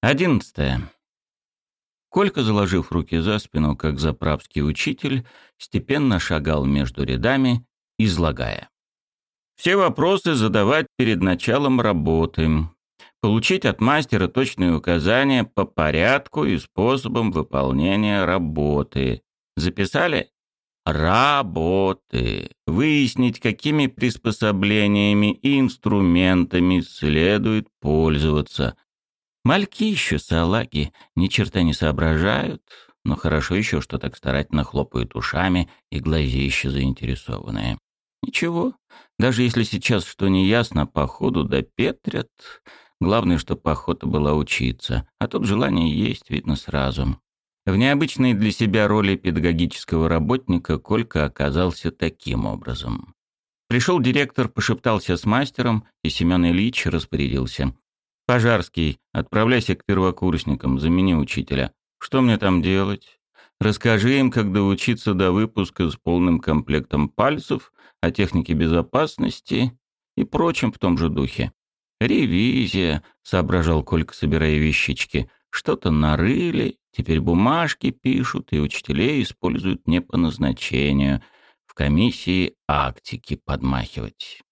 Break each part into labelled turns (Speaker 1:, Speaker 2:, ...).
Speaker 1: Одиннадцатое. Колька, заложив руки за спину, как заправский учитель, степенно шагал между рядами, излагая. Все вопросы задавать перед началом работы. Получить от мастера точные указания по порядку и способам выполнения работы. Записали? Работы. Выяснить, какими приспособлениями и инструментами следует пользоваться. Мальки еще салаги, ни черта не соображают, но хорошо еще, что так старательно хлопают ушами и глазища заинтересованные. Ничего, даже если сейчас что не ясно, походу допетрят. Главное, что охота была учиться, а тут желание есть, видно сразу. В необычной для себя роли педагогического работника Колька оказался таким образом. Пришел директор, пошептался с мастером, и Семен Ильич распорядился. «Пожарский, отправляйся к первокурсникам, замени учителя. Что мне там делать? Расскажи им, как доучиться до выпуска с полным комплектом пальцев, о технике безопасности и прочем в том же духе. «Ревизия», — соображал Колька, собирая вещички. «Что-то нарыли, теперь бумажки пишут, и учителей используют не по назначению. В комиссии актики подмахивать».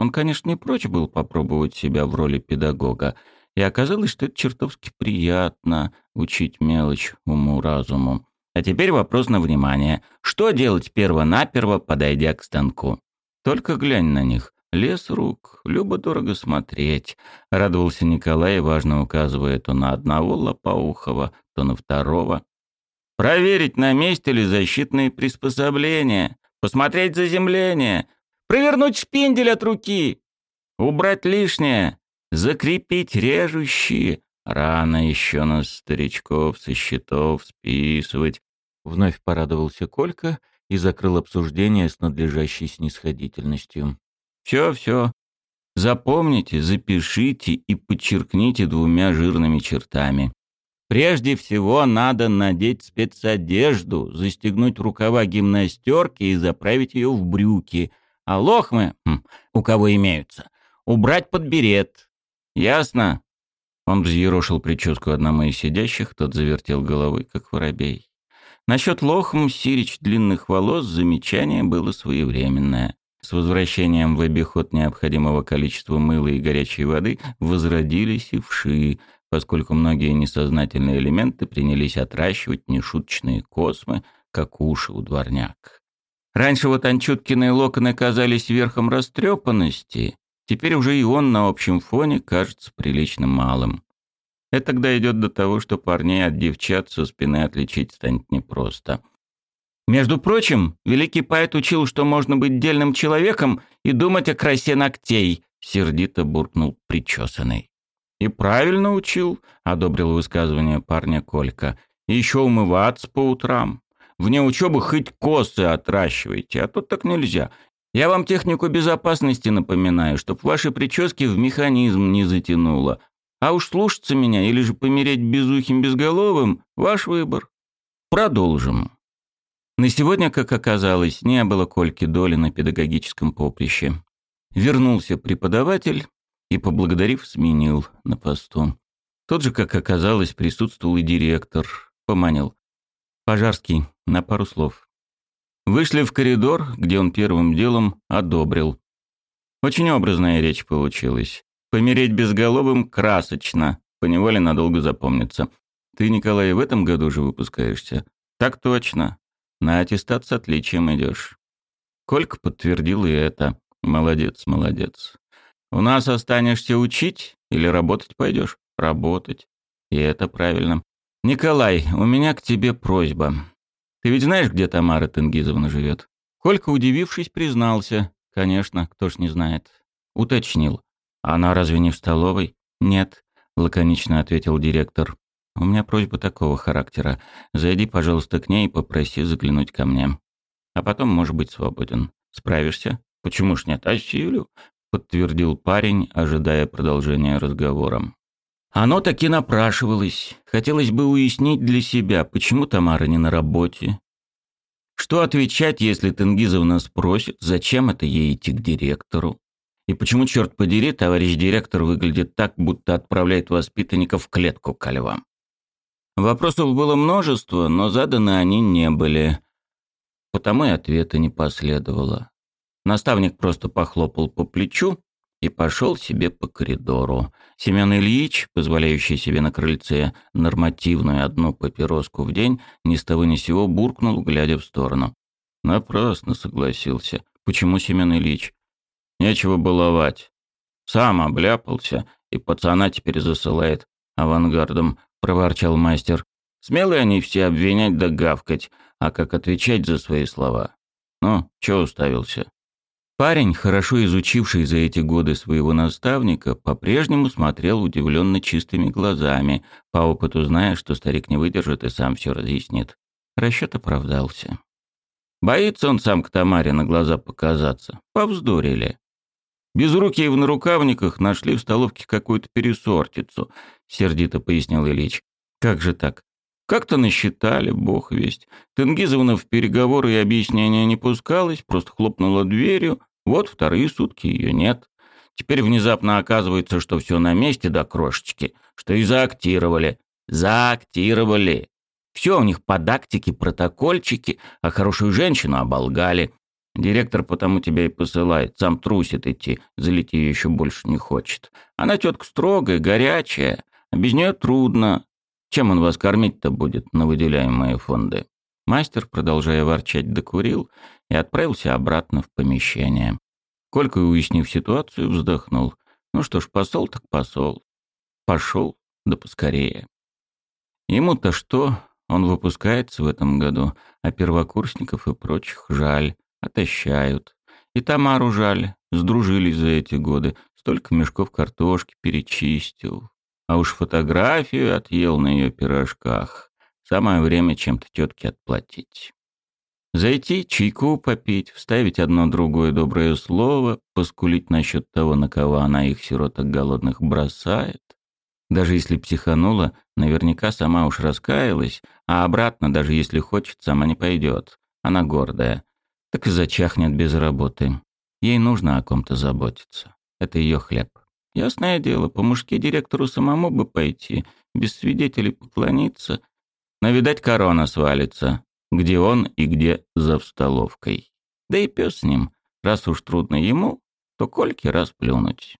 Speaker 1: Он, конечно, не прочь был попробовать себя в роли педагога, и оказалось, что это чертовски приятно — учить мелочь уму-разуму. А теперь вопрос на внимание. Что делать перво-наперво, подойдя к станку? Только глянь на них. Лес рук, любо-дорого смотреть. Радовался Николай, важно указывая то на одного Лопоухова, то на второго. Проверить, на месте ли защитные приспособления. Посмотреть заземление. Провернуть шпиндель от руки. Убрать лишнее. Закрепить режущие. Рано еще нас, старичков, со счетов списывать. Вновь порадовался Колька и закрыл обсуждение с надлежащей снисходительностью. Все, все. Запомните, запишите и подчеркните двумя жирными чертами. Прежде всего надо надеть спецодежду, застегнуть рукава гимнастерки и заправить ее в брюки. А лохмы, хм, у кого имеются, убрать под берет. Ясно? Он взъерошил прическу одному из сидящих, тот завертел головой, как воробей. Насчет лохм сирич длинных волос замечание было своевременное. С возвращением в обиход необходимого количества мыла и горячей воды возродились и вши, поскольку многие несознательные элементы принялись отращивать нешуточные космы, как уши у дворняк. Раньше вот анчуткиные локоны казались верхом растрепанности, Теперь уже и он на общем фоне кажется прилично малым. Это тогда идет до того, что парней от девчат со спины отличить станет непросто. Между прочим, великий поэт учил, что можно быть дельным человеком и думать о красе ногтей, сердито буркнул причесанный. И правильно учил, одобрил высказывание парня Колька. Еще умываться по утрам. Вне учебы хоть косы отращивайте, а тут так нельзя. Я вам технику безопасности напоминаю, чтоб ваши прически в механизм не затянуло. А уж слушаться меня или же помереть безухим безголовым – ваш выбор. Продолжим. На сегодня, как оказалось, не было Кольки доли на педагогическом поприще. Вернулся преподаватель и, поблагодарив, сменил на посту. Тот же, как оказалось, присутствовал и директор. Поманил. Пожарский, на пару слов. Вышли в коридор, где он первым делом одобрил. Очень образная речь получилась. Помереть безголовым красочно, поневоле надолго запомнится. Ты, Николай, в этом году же выпускаешься? Так точно. На аттестат с отличием идешь. Колька подтвердил и это. Молодец, молодец. У нас останешься учить или работать пойдешь? Работать. И это правильно. Николай, у меня к тебе просьба. Ты ведь знаешь, где Тамара Тенгизовна живет?» Колька, удивившись, признался. «Конечно, кто ж не знает». Уточнил. «Она разве не в столовой?» «Нет», — лаконично ответил директор. «У меня просьба такого характера. Зайди, пожалуйста, к ней и попроси заглянуть ко мне. А потом, может быть, свободен. Справишься?» «Почему ж нет? Осилю», — подтвердил парень, ожидая продолжения разговора. Оно таки напрашивалось. Хотелось бы уяснить для себя, почему Тамара не на работе. Что отвечать, если Тенгизовна спросит, зачем это ей идти к директору? И почему, черт подери, товарищ директор выглядит так, будто отправляет воспитанников в клетку ко львам? Вопросов было множество, но заданы они не были. Потому и ответа не последовало. Наставник просто похлопал по плечу и пошел себе по коридору. Семен Ильич, позволяющий себе на крыльце нормативную одну папироску в день, ни с того ни сего буркнул, глядя в сторону. Напрасно согласился. Почему Семен Ильич? Нечего баловать. Сам обляпался, и пацана теперь засылает авангардом, проворчал мастер. Смелые они все обвинять да гавкать, а как отвечать за свои слова? Ну, чё уставился? Парень, хорошо изучивший за эти годы своего наставника, по-прежнему смотрел удивленно чистыми глазами, по опыту зная, что старик не выдержит и сам все разъяснит. Расчет оправдался. Боится он сам к Тамаре на глаза показаться. Повздорили. Безрукие в нарукавниках нашли в столовке какую-то пересортицу, сердито пояснил Ильич. Как же так? Как-то насчитали, бог весть. Тенгизовна в переговоры и объяснения не пускалась, просто хлопнула дверью, вот вторые сутки ее нет. Теперь внезапно оказывается, что все на месте до крошечки, что и заактировали. Заактировали. Все у них по дактике, протокольчики, а хорошую женщину оболгали. Директор потому тебя и посылает, сам трусит идти, залить ее еще больше не хочет. Она тетка строгая, горячая, а без нее трудно. Чем он вас кормить-то будет на выделяемые фонды? Мастер, продолжая ворчать, докурил и отправился обратно в помещение. Колька, уяснив ситуацию, вздохнул. Ну что ж, посол так посол. Пошел, да поскорее. Ему-то что, он выпускается в этом году, а первокурсников и прочих жаль, отощают. И Тамару жаль, сдружились за эти годы, столько мешков картошки перечистил. А уж фотографию отъел на ее пирожках. Самое время чем-то тетке отплатить. Зайти, чайку попить, вставить одно другое доброе слово, поскулить насчет того, на кого она их сироток голодных бросает. Даже если психанула, наверняка сама уж раскаялась, а обратно, даже если хочет, сама не пойдет. Она гордая. Так и зачахнет без работы. Ей нужно о ком-то заботиться. Это ее хлеб. Ясное дело, по-мужски директору самому бы пойти, без свидетелей поклониться. Но, видать, корона свалится где он и где за столовкой. Да и пес с ним. Раз уж трудно ему, то Кольке расплюнуть.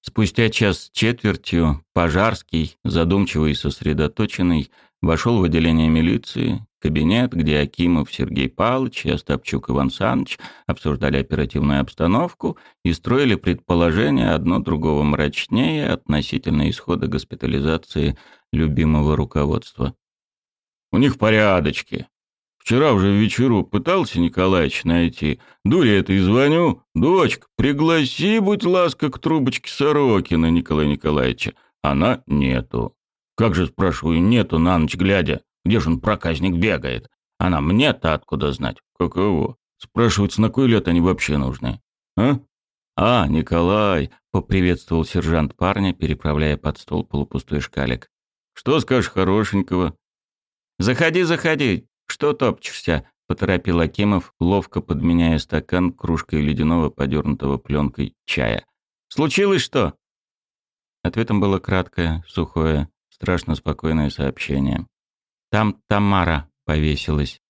Speaker 1: Спустя час с четвертью Пожарский, задумчивый и сосредоточенный, вошел в отделение милиции, кабинет, где Акимов Сергей Павлович и Остапчук Иван Саныч обсуждали оперативную обстановку и строили предположения одно другого мрачнее относительно исхода госпитализации любимого руководства. У них порядочки. Вчера уже в вечеру пытался Николаевич найти. Дуре это и звоню. Дочка, пригласи, будь ласка, к трубочке Сорокина Николая Николаевича. Она нету. Как же, спрашиваю, нету на ночь глядя? Где же он, проказник, бегает? Она мне-то откуда знать? Каково? Спрашивать, на кой лет они вообще нужны? А? А, Николай, поприветствовал сержант парня, переправляя под стол полупустой шкалик. Что скажешь хорошенького? «Заходи, заходи! Что топчешься?» — поторопил Акимов, ловко подменяя стакан кружкой ледяного, подернутого пленкой чая. «Случилось что?» Ответом было краткое, сухое, страшно спокойное сообщение. «Там Тамара повесилась.